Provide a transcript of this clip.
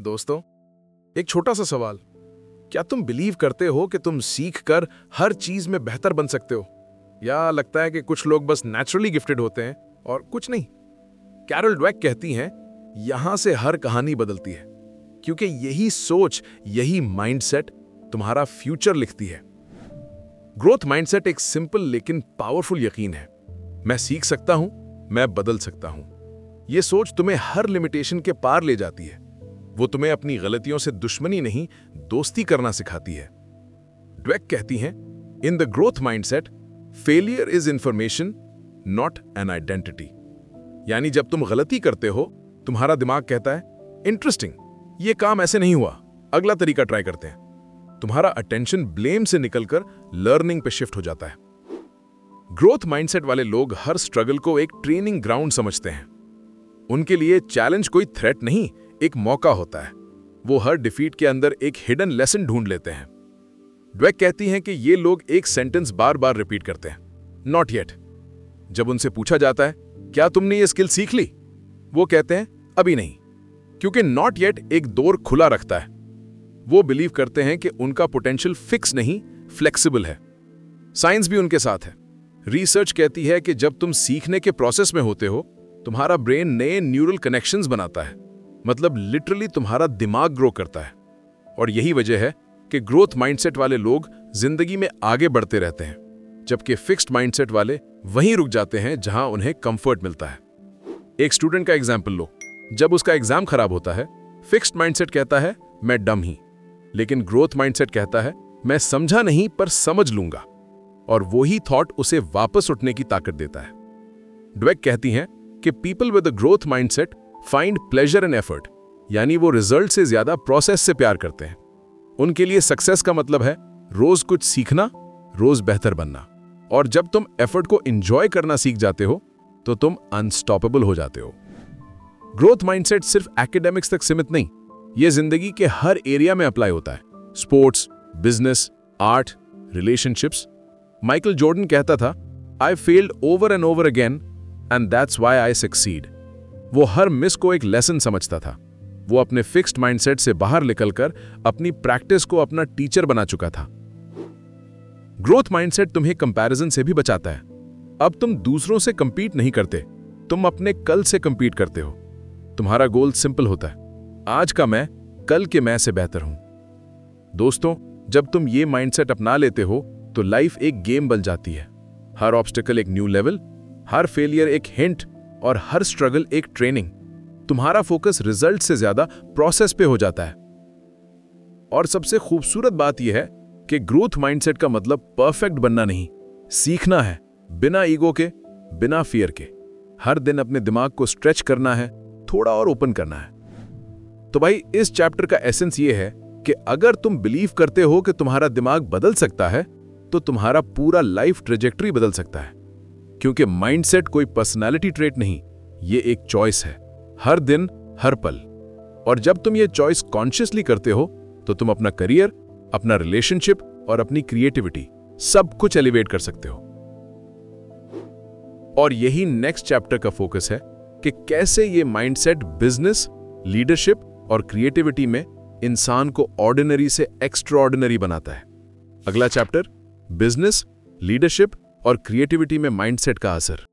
दोस्तों, एक छोटा सा सवाल। क्या तुम बिलीव करते हो कि तुम सीख कर हर चीज़ में बेहतर बन सकते हो? या लगता है कि कुछ लोग बस नेचुरली गिफ्टेड होते हैं और कुछ नहीं? कैरल ड्वेक कहती हैं, यहाँ से हर कहानी बदलती है, क्योंकि यही सोच, यही माइंडसेट तुम्हारा फ्यूचर लिखती है। ग्रोथ माइंडसेट एक सिंपल लेकिन पावरफुल यकीन है। मैं सीख सकता हूँ, मैं बदल सकता हूँ। यह सोच तुम्हें हर लिमिटेशन के पार ले जाती है। वो तुम्हें अपनी गलतियों से दुश्मनी नहीं, दोस्ती करना सिखाती है। ड्वेक कहती हैं in the growth mindset failure is information not an identity यानी जब तुम गलती करते हो, तुम्हारा दिमाग कहता है इंटरेस्टिंग ये काम ऐसे नहीं हुआ, अगला तरीका ट्राई करते हैं. तुम्हारा अटेंशन ब्लेम से निकलकर लर्निंग पे शिफ्ट हो जाता है। ग्रोथ माइंडसेट वाले लोग हर स्ट्रगल को एक ट्रेनिंग ग्राउंड समझते हैं। उनके लिए चैलेंज कोई थ्रेट नहीं एक मौका होता है। वो हर डिफीट के अंदर एक हिडन लेसन ढूंढ लेते हैं। ड्वेक कहती हैं कि ये लोग एक सेंटेंस बार बार रिपीट करते हैं। Not yet. जब उनसे पूछा जाता है, क्या तुमने ये स्किल सीख ली? वो कहते हैं, अभी नहीं। क्योंकि नॉट येट एक दौर खुला रखता है। वो बिलीव करते हैं कि उनका पोटेंशियल फिक्स नहीं, फ्लेक्सिबल है। साइंस भी उनके साथ है। रिसर्च कहती है कि जब तुम सीखने के प्रोसेस में होते हो, तुम्हारा ब्रेन नए न्यूरल कनेक्शंस बनाता है। मतलब लिटरली तुम्हारा दिमाग ग्रो करता है। और यही वजह है कि ग्रोथ माइंडसेट वाले लोग ज़िंदगी में आगे बढ़ते रहते हैं, जबकि फिक्स्ड माइंडसेट वाले वहीं रुक जाते हैं जहाँ उन्हें कंफर्ट मिलता है। एक स्टूडेंट का एग्ज़ाम्पल लो। जब उसका एग्ज़ाम खराब होता है फिक्स्ड माइंडसेट कहता है, मैं डम ही। लेकिन ग्रोथ माइंडसेट कहता है, मैं समझा नहीं, पर समझ लूँगा। और वही थॉट उसे वापस उठने की ताकत देता है। ड्वेक कहती हैं कि people with growth mindset find pleasure and effort यानी वो रिज़ल्ट से ज़्यादा प्रोसेस से प्यार करते हैं। उनके लिए सक्सेस का मतलब है रोज कुछ सीखना, रोज बेहतर बनना। और जब तुम एफर्ट को इंजॉय करना सीख जाते हो तो तुम अनस्टॉपेबल हो जाते हो। ग्रोथ माइंडसेट सिर्फ़ एकेडमिक्स तक सीमित नहीं यह ज़िंदगी के हर एरिया में अप्लाई होता है। Sports business art relationships Michael Jordan कहता था I failed over and over again and that's why I succeed वो हर मिस को एक लेसन समझता था। वो अपने फिक्स्ड माइंडसेट से बाहर निकलकर अपनी प्रैक्टिस को अपना टीचर बना चुका था। ग्रोथ माइंडसेट तुम्हें कंपैरिजन से भी बचाता है। अब तुम दूसरों से कंपीट नहीं करते। तुम अपने कल से कंपीट करते हो। तुम्हारा गोल सिंपल होता है। आज का मैं कल के मैं से बेहतर हूँ। दोस्तों, जब तुम ये माइंडसेट अपना लेते हो तो लाइफ एक गेम बन जाती है। हर ऑब्स्टिकल एक न्यू लेवल, हर फेलियर एक हिंट और हर स्ट्रगल एक ट्रेनिंग तुम्हारा फोकस रिज़ल्ट से ज़्यादा प्रोसेस पे हो जाता है। और सबसे खूबसूरत बात यह है कि ग्रोथ माइंडसेट का मतलब परफेक्ट बनना नहीं, सीखना है, बिना ईगो के, बिना फियर के। हर दिन अपने दिमाग को स्ट्रेच करना है, थोड़ा और ओपन करना है। तो भाई, इस चैप्टर का एसेंस ये है कि अगर तुम बिलीव करते हो कि तुम्हारा दिमाग बदल सकता है तो तुम्हारा पूरा लाइफ ट्रेजेक्ट्री बदल सकता है। क्योंकि माइंडसेट कोई पर्सनालिटी ट्रेट नहीं, ये एक चॉइस है। हर दिन, हर पल। और जब तुम ये चॉइस कॉन्शियसली करते हो तो तुम अपना करियर अपना रिलेशनशिप और अपनी क्रिएटिविटी सब कुछ एलिवेट कर सकते हो। और यही नेक्स्ट चैप्टर का फोकस है कि कैसे ये माइंडसेट बिज़नेस लीडरशिप और क्रिएटिविटी में इंसान को ऑर्डिनरी से एक्स्ट्रॉर्डिनरी बनाता है। अगला चैप्टर बिज़नेस लीडरशिप और क्रिएटिविटी में माइंडसेट का असर।